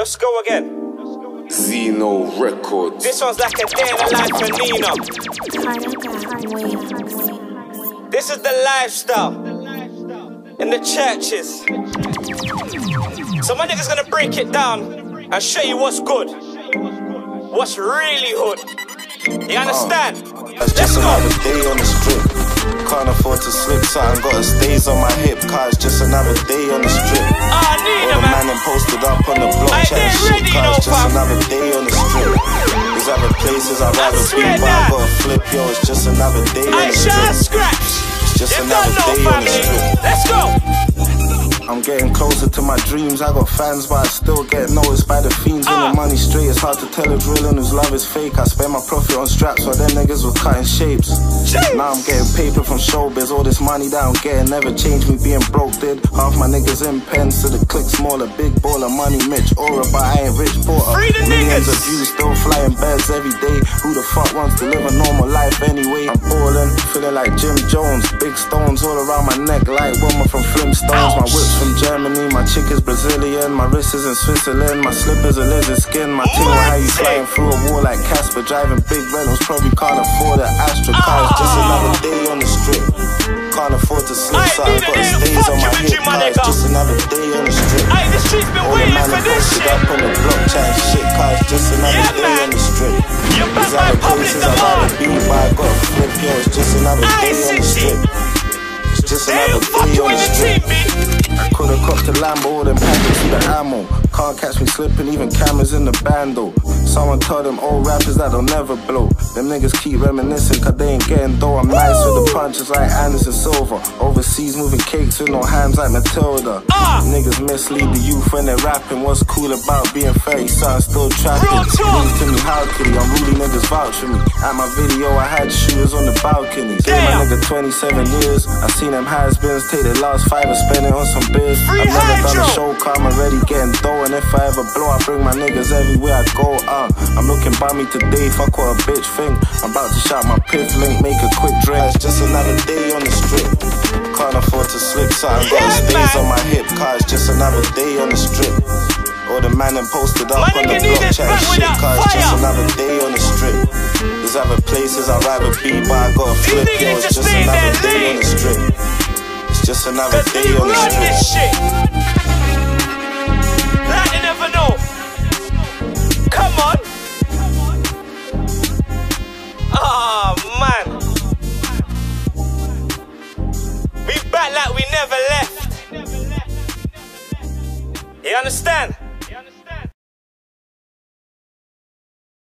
Let's go again. Zeno Records. This one's like a day in the life for Nina. This is the lifestyle in the churches. So my nigga's gonna break it down and show you what's good, what's really hood. You understand? That's Let's just go. another day on the strip. Can't afford to slip, something got a stays on my hip. Car it's just another day on the strip. Ah, Nina, All the man. Posted up on the block, chatting shit. ready, Car you it's know, just fam. another day on the strip. There's other places I'd rather be, but I gotta flip, yo. It's just another day on I the strip. scratch. It's just You another know, day on the strip. Let's go. I'm getting closer to my dreams. I got fans, but I still get noticed by the fiends. When Ah. the money straight, it's hard to tell who's real and whose love is fake. I spend my profit on straps while them niggas was cutting shapes. Jeez. Now I'm getting paper from showbiz. All this money that I'm getting never changed me being broke. Did half my niggas in pens, so the click smaller. Big baller, money Mitch, aura, but I ain't rich porter. Free the Millions niggas. of views, still flying birds every day. Who the fuck wants to live a normal life anyway? I'm ballin', feeling like Jim Jones. Big stones all around my neck, like woman from Flintstones. My whip's from Germany, my chick is Brazilian. My wrist is in Switzerland, my slippers are lizard skin. My ting how you flying through a wall like Casper, driving big Reynolds. Probably can't afford it. Can't afford to I so I got a fuck on my with hip. car. It's just another day on the strip. Hey, the streets been All the waiting man for this shit. up on the block chatting shit, cause it's just another Yeah, day man. on the strip. You back There's my other public places I'd rather demand. be, but I gotta flip, yo. It's just another I day on the 60. strip. It's just another day you on the the strip. I coulda copped a Lambo, all them packets with the ammo. Can't catch me slipping, even cameras in the bando. Someone told them old rappers that they'll never blow. Them niggas keep reminiscing, cause they ain't getting dough. I'm nice with the punches like Anderson Silva. Overseas moving cakes with no hands like Matilda. Ah. Niggas mislead the youth when they're rapping. What's cool about being 30 something still trapping? News to me, how he? I'm really niggas vouch for me. At my video, I had shooters on the balcony. Gave my nigga 27 years. I seen them has-beens take their last five and spend it on some beers. Free I've never done a show, car, I'm already getting dough. And if I ever blow, I bring my niggas everywhere I go. Uh, I'm looking by me today, fuck what a bitch think. I'm about to shot my piff link, make a quick drink. It's just another day on the strip. Can't afford to slip, so I got Yeah, stays on my hip. Car, it's just another day on the strip. All the man them posted up My on the block chatting shit. Car, it's just another day on the strip. There's other places I'd rather be, but I gotta flip, yo. It's just another day on the strip just another day on the run this shit. You never know. Come on. Ah, man. We back like we never left. You understand?